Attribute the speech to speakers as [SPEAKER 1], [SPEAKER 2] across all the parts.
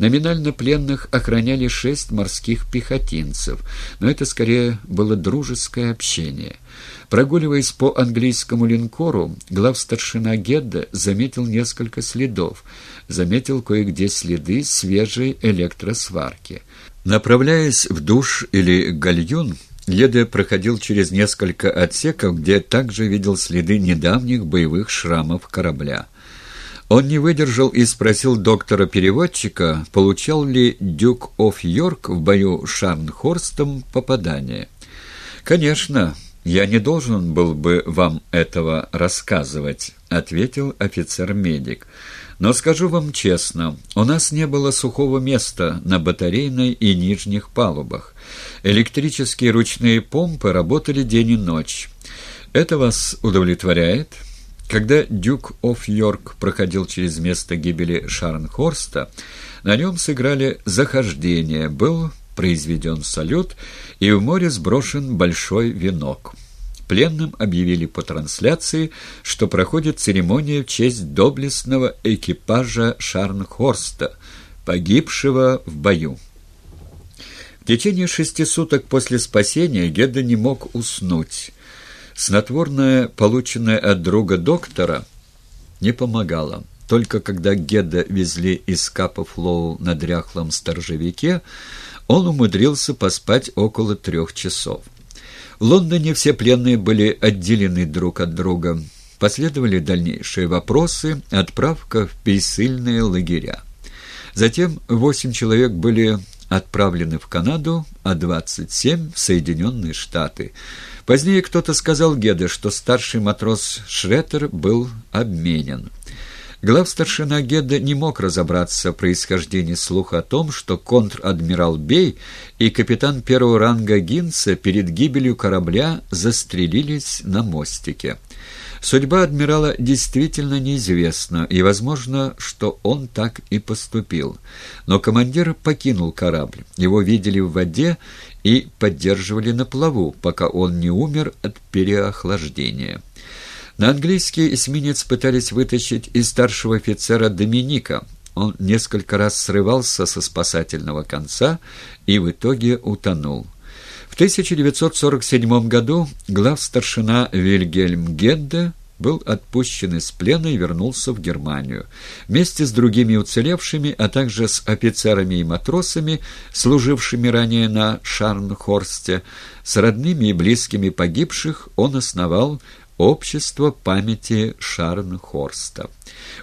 [SPEAKER 1] Номинально пленных охраняли шесть морских пехотинцев, но это скорее было дружеское общение. Прогуливаясь по английскому линкору, главстаршина Гедда заметил несколько следов, заметил кое-где следы свежей электросварки. Направляясь в душ или гальюн, Еде проходил через несколько отсеков, где также видел следы недавних боевых шрамов корабля. Он не выдержал и спросил доктора-переводчика, получал ли Дюк оф Йорк в бою с Шарнхорстом попадание. «Конечно, я не должен был бы вам этого рассказывать», — ответил офицер-медик. «Но скажу вам честно, у нас не было сухого места на батарейной и нижних палубах. Электрические ручные помпы работали день и ночь. Это вас удовлетворяет?» Когда Дюк оф Йорк проходил через место гибели Шарнхорста, на нем сыграли «Захождение», был произведен салют, и в море сброшен большой венок. Пленным объявили по трансляции, что проходит церемония в честь доблестного экипажа Шарнхорста, погибшего в бою. В течение шести суток после спасения Геда не мог уснуть. Снотворное, полученное от друга доктора, не помогало. Только когда Геда везли из Капов Лоу на дряхлом сторожевике, он умудрился поспать около трех часов. В Лондоне все пленные были отделены друг от друга. Последовали дальнейшие вопросы, отправка в пересыльные лагеря. Затем восемь человек были отправлены в Канаду, а 27 — в Соединенные Штаты. Позднее кто-то сказал Геде, что старший матрос Шреттер был обменен. Главстаршина Гедда не мог разобраться в происхождении слуха о том, что контр-адмирал Бей и капитан первого ранга Гинца перед гибелью корабля застрелились на мостике. Судьба адмирала действительно неизвестна, и возможно, что он так и поступил. Но командир покинул корабль. Его видели в воде и поддерживали на плаву, пока он не умер от переохлаждения. На английский эсминец пытались вытащить и старшего офицера Доминика. Он несколько раз срывался со спасательного конца и в итоге утонул. В 1947 году главстаршина Вильгельм Гедде был отпущен из плена и вернулся в Германию. Вместе с другими уцелевшими, а также с офицерами и матросами, служившими ранее на Шарнхорсте, с родными и близкими погибших он основал Общество памяти Шарнхорста.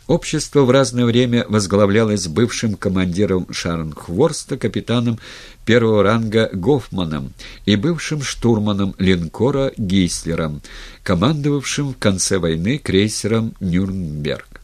[SPEAKER 1] Общество в разное время возглавлялось бывшим командиром Шарнхворста, капитаном первого ранга Гофманом и бывшим штурманом линкора Гейслером, командовавшим в конце войны крейсером «Нюрнберг».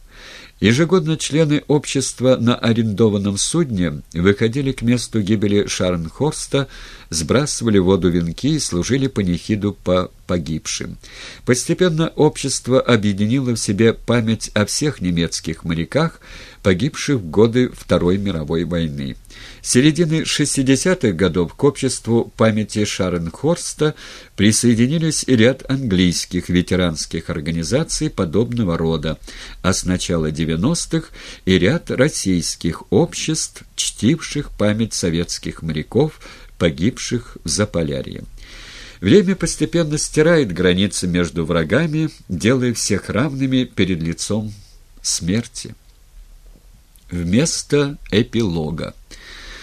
[SPEAKER 1] Ежегодно члены общества на арендованном судне выходили к месту гибели Шарнхорста, сбрасывали в воду венки и служили панихиду по погибшим. Постепенно общество объединило в себе память о всех немецких моряках, погибших в годы Второй мировой войны. С середины 60-х годов к обществу памяти Шаренхорста присоединились и ряд английских ветеранских организаций подобного рода, а с начала 90-х и ряд российских обществ, чтивших память советских моряков, погибших в Заполярье. Время постепенно стирает границы между врагами, делая всех равными перед лицом смерти. Вместо эпилога.